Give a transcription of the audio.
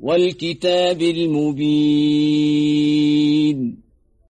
والكتاب المبين